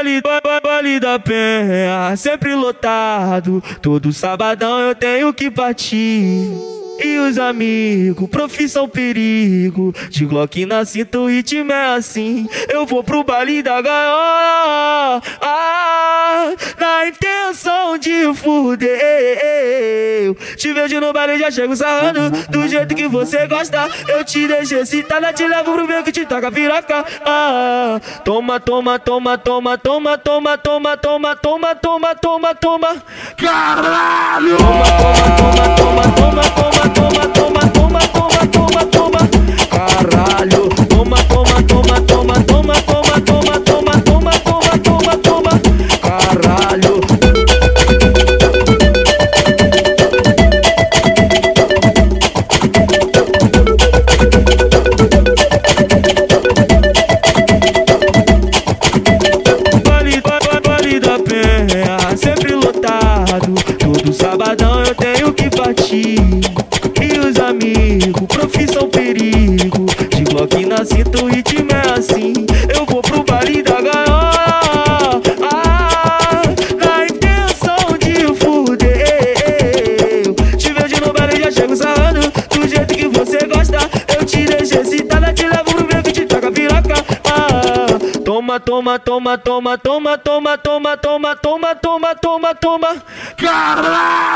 Vale, vale da penha, sempre lotado. Todo sabadão eu tenho que partir. E os amigos, profissão perigo. De Glock na cinta, o ritmo é assim. Eu vou pro baile da gaiola. Ah, na intenção de fuder. Te vejo no baile, já chego sarrando. Do jeito que você gosta. Eu te deixo excitada, te levo pro meu que te toca piroca. Ah, toma, toma, toma, toma, toma, toma, toma, toma, toma, toma, toma, toma. Caralho! Toma, toma, toma, toma, sabadão eu tenho que partir. E os amigos, profissão perigo. De Glock na cinta, o ritmo é assim. Eu vou pro baile da gaiola. Ah, na intenção de fuder. Te vejo no baile, já chego sarrando. Do jeito que você toma, toma, toma, toma, toma, toma, toma, toma, toma, toma, toma, toma. Caralho!